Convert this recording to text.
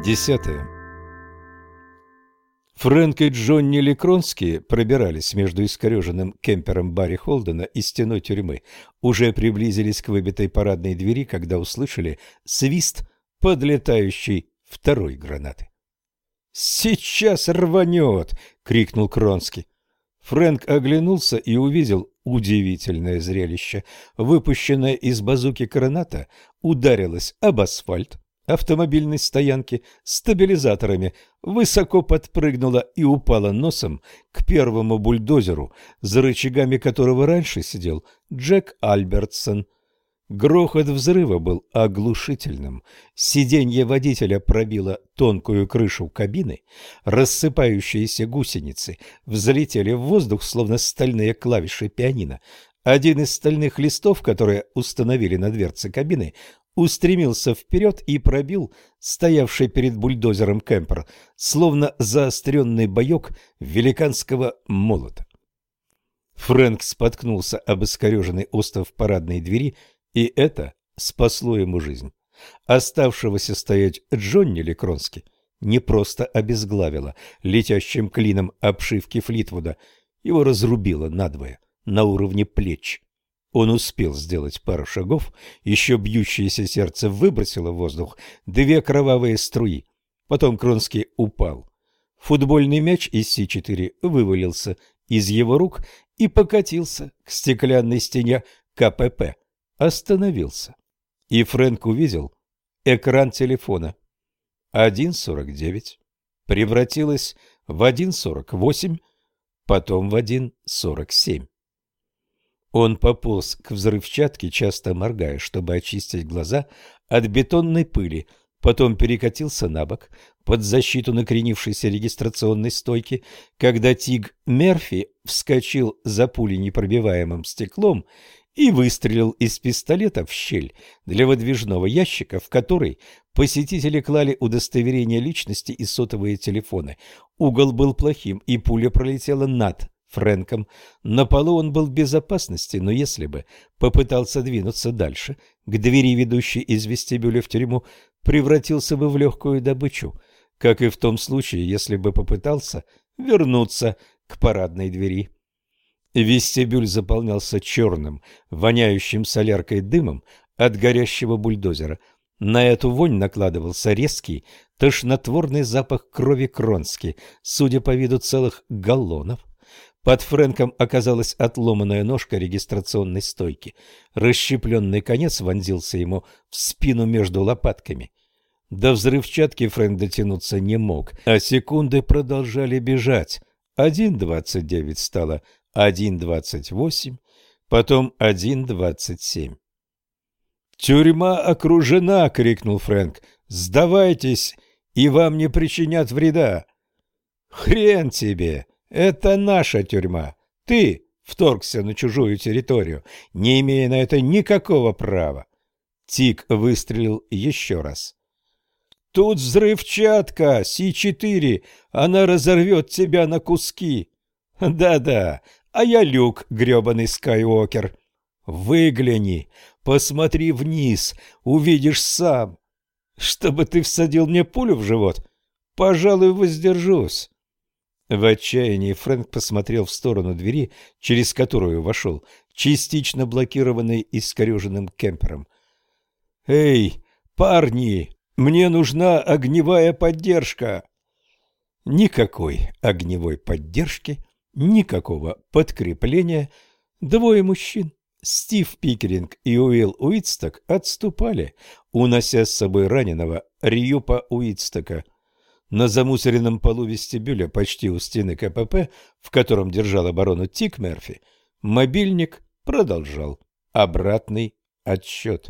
Десятое. Фрэнк и Джонни Лекронские пробирались между искореженным кемпером Барри Холдена и стеной тюрьмы. Уже приблизились к выбитой парадной двери, когда услышали свист подлетающей второй гранаты. «Сейчас рванет!» — крикнул Кронский. Фрэнк оглянулся и увидел удивительное зрелище. Выпущенная из базуки граната ударилась об асфальт, автомобильной стоянки стабилизаторами, высоко подпрыгнула и упала носом к первому бульдозеру, за рычагами которого раньше сидел Джек Альбертсон. Грохот взрыва был оглушительным. Сиденье водителя пробило тонкую крышу кабины, рассыпающиеся гусеницы взлетели в воздух, словно стальные клавиши пианино. Один из стальных листов, которые установили на дверце кабины, устремился вперед и пробил стоявший перед бульдозером кемпер, словно заостренный боек великанского молота. Фрэнк споткнулся об искореженный остов парадной двери, и это спасло ему жизнь. Оставшегося стоять Джонни Лекронски не просто обезглавило летящим клином обшивки Флитвуда, его разрубило надвое на уровне плеч. Он успел сделать пару шагов, еще бьющееся сердце выбросило в воздух две кровавые струи. Потом Кронский упал. Футбольный мяч из С-4 вывалился из его рук и покатился к стеклянной стене КПП. Остановился. И Фрэнк увидел экран телефона. 1.49 превратилось в 1.48, потом в 1.47. Он пополз к взрывчатке, часто моргая, чтобы очистить глаза от бетонной пыли, потом перекатился на бок под защиту накренившейся регистрационной стойки, когда Тиг Мерфи вскочил за пуленепробиваемым стеклом и выстрелил из пистолета в щель для выдвижного ящика, в который посетители клали удостоверение личности и сотовые телефоны. Угол был плохим, и пуля пролетела над Фрэнком. На полу он был в безопасности, но если бы попытался двинуться дальше, к двери, ведущей из вестибюля в тюрьму, превратился бы в легкую добычу, как и в том случае, если бы попытался вернуться к парадной двери. Вестибюль заполнялся черным, воняющим соляркой дымом от горящего бульдозера. На эту вонь накладывался резкий, тошнотворный запах крови Кронски, судя по виду целых галлонов. Под Фрэнком оказалась отломанная ножка регистрационной стойки. Расщепленный конец вонзился ему в спину между лопатками. До взрывчатки Фрэнк дотянуться не мог, а секунды продолжали бежать. 1.29 стало 1.28, потом 1.27. «Тюрьма окружена!» — крикнул Фрэнк. «Сдавайтесь, и вам не причинят вреда!» «Хрен тебе!» Это наша тюрьма. Ты вторгся на чужую территорию, не имея на это никакого права. Тик выстрелил еще раз. Тут взрывчатка, Си-4, она разорвет тебя на куски. Да-да, а я Люк, гребаный Скайуокер. Выгляни, посмотри вниз, увидишь сам. Чтобы ты всадил мне пулю в живот, пожалуй, воздержусь. В отчаянии Фрэнк посмотрел в сторону двери, через которую вошел, частично блокированный искореженным кемпером. «Эй, парни, мне нужна огневая поддержка!» Никакой огневой поддержки, никакого подкрепления. Двое мужчин, Стив Пикеринг и Уилл Уитсток, отступали, унося с собой раненого Рьюпа Уитстока. На замусоренном полу вестибюля почти у стены КПП, в котором держал оборону Тик Мерфи, мобильник продолжал обратный отсчет.